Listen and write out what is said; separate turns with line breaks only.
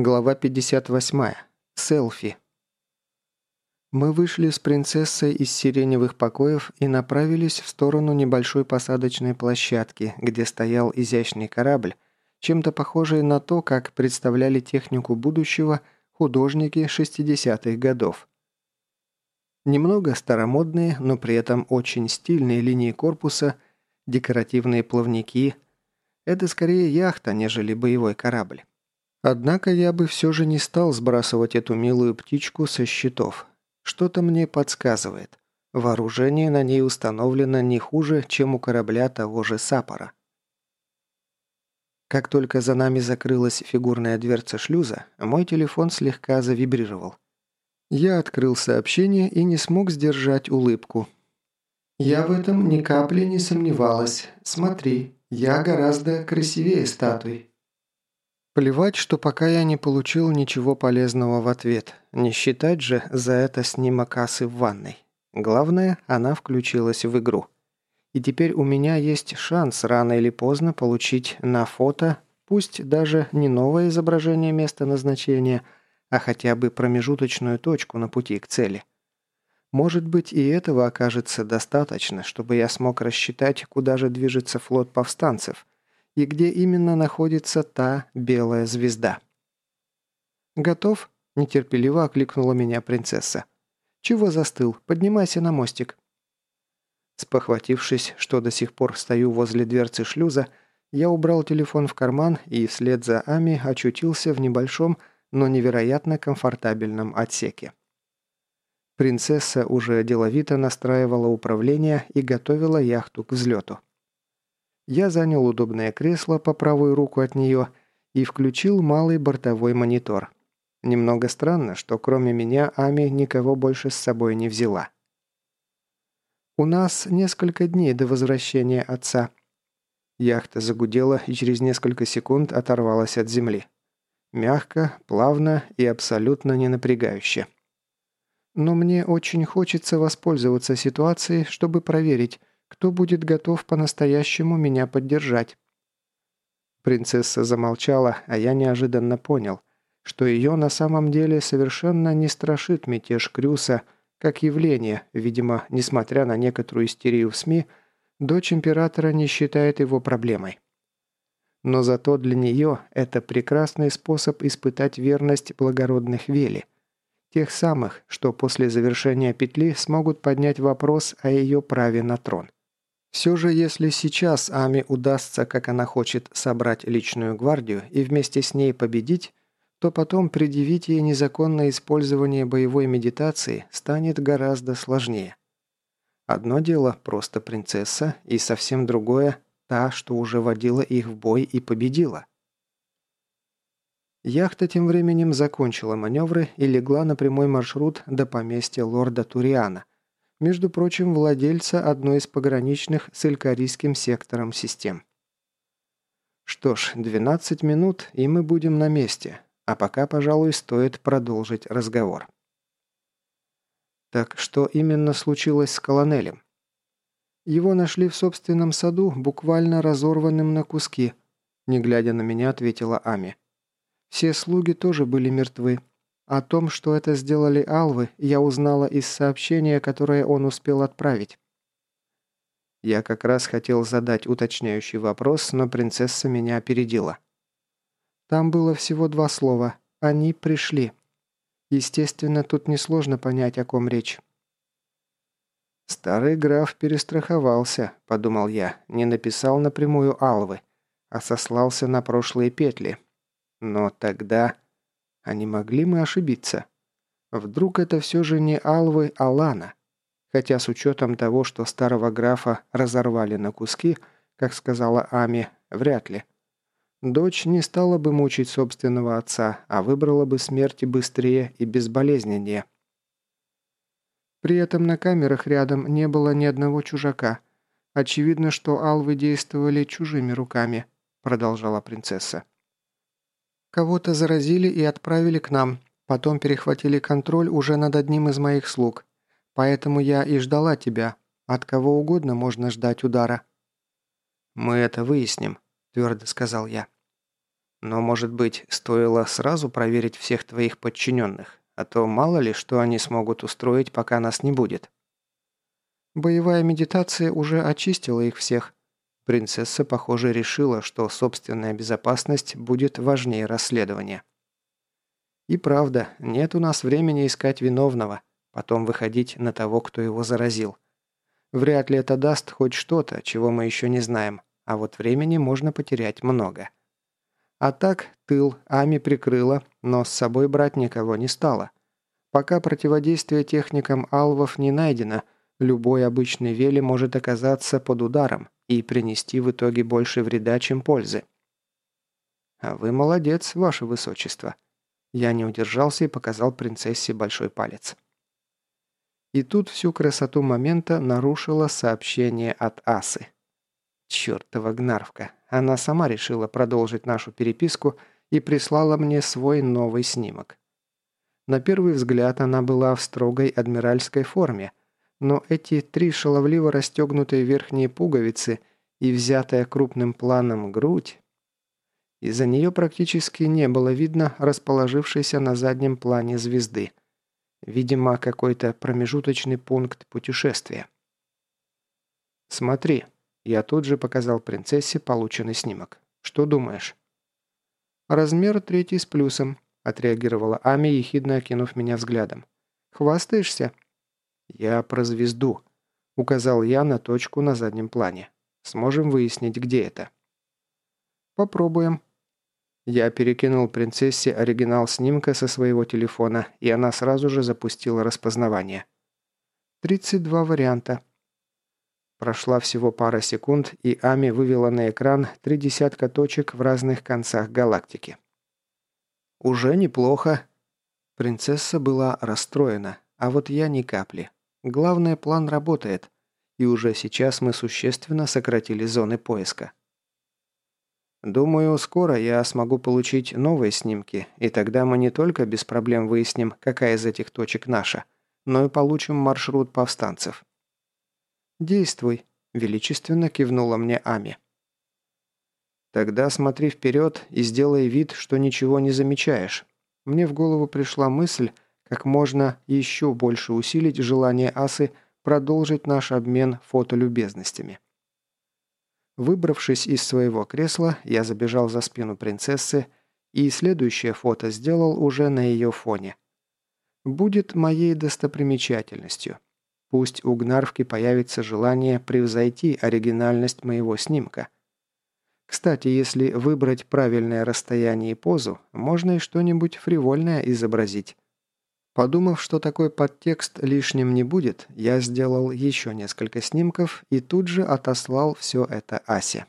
Глава 58. Селфи. Мы вышли с принцессой из сиреневых покоев и направились в сторону небольшой посадочной площадки, где стоял изящный корабль, чем-то похожий на то, как представляли технику будущего художники 60-х годов. Немного старомодные, но при этом очень стильные линии корпуса, декоративные плавники – это скорее яхта, нежели боевой корабль. Однако я бы все же не стал сбрасывать эту милую птичку со счетов. Что-то мне подсказывает. Вооружение на ней установлено не хуже, чем у корабля того же Сапора. Как только за нами закрылась фигурная дверца шлюза, мой телефон слегка завибрировал. Я открыл сообщение и не смог сдержать улыбку. «Я в этом ни капли не сомневалась. Смотри, я гораздо красивее статуй». Плевать, что пока я не получил ничего полезного в ответ. Не считать же за это снимок асы в ванной. Главное, она включилась в игру. И теперь у меня есть шанс рано или поздно получить на фото, пусть даже не новое изображение места назначения, а хотя бы промежуточную точку на пути к цели. Может быть, и этого окажется достаточно, чтобы я смог рассчитать, куда же движется флот повстанцев – и где именно находится та белая звезда. «Готов?» – нетерпеливо окликнула меня принцесса. «Чего застыл? Поднимайся на мостик». Спохватившись, что до сих пор стою возле дверцы шлюза, я убрал телефон в карман и вслед за Ами очутился в небольшом, но невероятно комфортабельном отсеке. Принцесса уже деловито настраивала управление и готовила яхту к взлету. Я занял удобное кресло по правую руку от нее и включил малый бортовой монитор. Немного странно, что кроме меня Ами никого больше с собой не взяла. «У нас несколько дней до возвращения отца». Яхта загудела и через несколько секунд оторвалась от земли. Мягко, плавно и абсолютно не напрягающе. «Но мне очень хочется воспользоваться ситуацией, чтобы проверить, кто будет готов по-настоящему меня поддержать?» Принцесса замолчала, а я неожиданно понял, что ее на самом деле совершенно не страшит мятеж Крюса как явление, видимо, несмотря на некоторую истерию в СМИ, дочь императора не считает его проблемой. Но зато для нее это прекрасный способ испытать верность благородных Вели – тех самых, что после завершения петли смогут поднять вопрос о ее праве на трон. Все же, если сейчас Ами удастся, как она хочет, собрать личную гвардию и вместе с ней победить, то потом предъявить ей незаконное использование боевой медитации станет гораздо сложнее. Одно дело просто принцесса, и совсем другое – та, что уже водила их в бой и победила. Яхта тем временем закончила маневры и легла на прямой маршрут до поместья лорда Туриана – между прочим, владельца одной из пограничных с Илькарийским сектором систем. Что ж, 12 минут, и мы будем на месте, а пока, пожалуй, стоит продолжить разговор. Так что именно случилось с колонелем? Его нашли в собственном саду, буквально разорванным на куски, не глядя на меня, ответила Ами. Все слуги тоже были мертвы, о том, что это сделали алвы, я узнала из сообщения, которое он успел отправить. Я как раз хотел задать уточняющий вопрос, но принцесса меня опередила. Там было всего два слова. «Они пришли». Естественно, тут несложно понять, о ком речь. «Старый граф перестраховался», — подумал я, не написал напрямую Алвы, а сослался на прошлые петли. Но тогда... А не могли мы ошибиться? Вдруг это все же не Алвы, а Лана? Хотя с учетом того, что старого графа разорвали на куски, как сказала Ами, вряд ли. Дочь не стала бы мучить собственного отца, а выбрала бы смерти быстрее и безболезненнее. При этом на камерах рядом не было ни одного чужака. Очевидно, что алвы действовали чужими руками, продолжала принцесса. Кого-то заразили и отправили к нам. Потом перехватили контроль уже над одним из моих слуг. Поэтому я и ждала тебя. От кого угодно можно ждать удара». «Мы это выясним», – твердо сказал я. Но, может быть, стоило сразу проверить всех твоих подчиненных, а то мало ли, что они смогут устроить, пока нас не будет. Боевая медитация уже очистила их всех. Принцесса, похоже, решила, что собственная безопасность будет важнее расследования. И правда, нет у нас времени искать виновного, потом выходить на того, кто его заразил. Вряд ли это даст хоть что-то, чего мы еще не знаем, а вот времени можно потерять много. А так, тыл Ами прикрыла, но с собой брать никого не стала. Пока противодействие техникам алвов не найдено, любой обычный вели может оказаться под ударом и принести в итоге больше вреда, чем пользы. «А вы молодец, ваше высочество». Я не удержался и показал принцессе большой палец. И тут всю красоту момента нарушило сообщение от Асы. Чертова гнарвка. Она сама решила продолжить нашу переписку и прислала мне свой новый снимок. На первый взгляд она была в строгой адмиральской форме, но эти три шаловливо расстегнутые верхние пуговицы и взятая крупным планом грудь... Из-за нее практически не было видно расположившейся на заднем плане звезды. Видимо, какой-то промежуточный пункт путешествия. «Смотри», я тут же показал принцессе полученный снимок. «Что думаешь?» «Размер третий с плюсом», – отреагировала Ами, ехидно окинув меня взглядом. «Хвастаешься?» «Я про звезду», – указал я на точку на заднем плане. «Сможем выяснить, где это?» «Попробуем». Я перекинул принцессе оригинал снимка со своего телефона, и она сразу же запустила распознавание. «Тридцать два варианта», Прошла всего пара секунд, и Ами вывела на экран три десятка точек в разных концах галактики. «Уже неплохо». Принцесса была расстроена, а вот я ни капли. Главное, план работает, и уже сейчас мы существенно сократили зоны поиска. Думаю, скоро я смогу получить новые снимки, и тогда мы не только без проблем выясним, какая из этих точек наша, но и получим маршрут повстанцев. «Действуй», – величественно кивнула мне Ами. «Тогда смотри вперед и сделай вид, что ничего не замечаешь». Мне в голову пришла мысль, как можно еще больше усилить желание Асы продолжить наш обмен фотолюбезностями. Выбравшись из своего кресла, я забежал за спину принцессы и следующее фото сделал уже на ее фоне. Будет моей достопримечательностью. Пусть у Гнарвки появится желание превзойти оригинальность моего снимка. Кстати, если выбрать правильное расстояние и позу, можно и что-нибудь фривольное изобразить. Подумав, что такой подтекст лишним не будет, я сделал еще несколько снимков и тут же отослал все это Асе.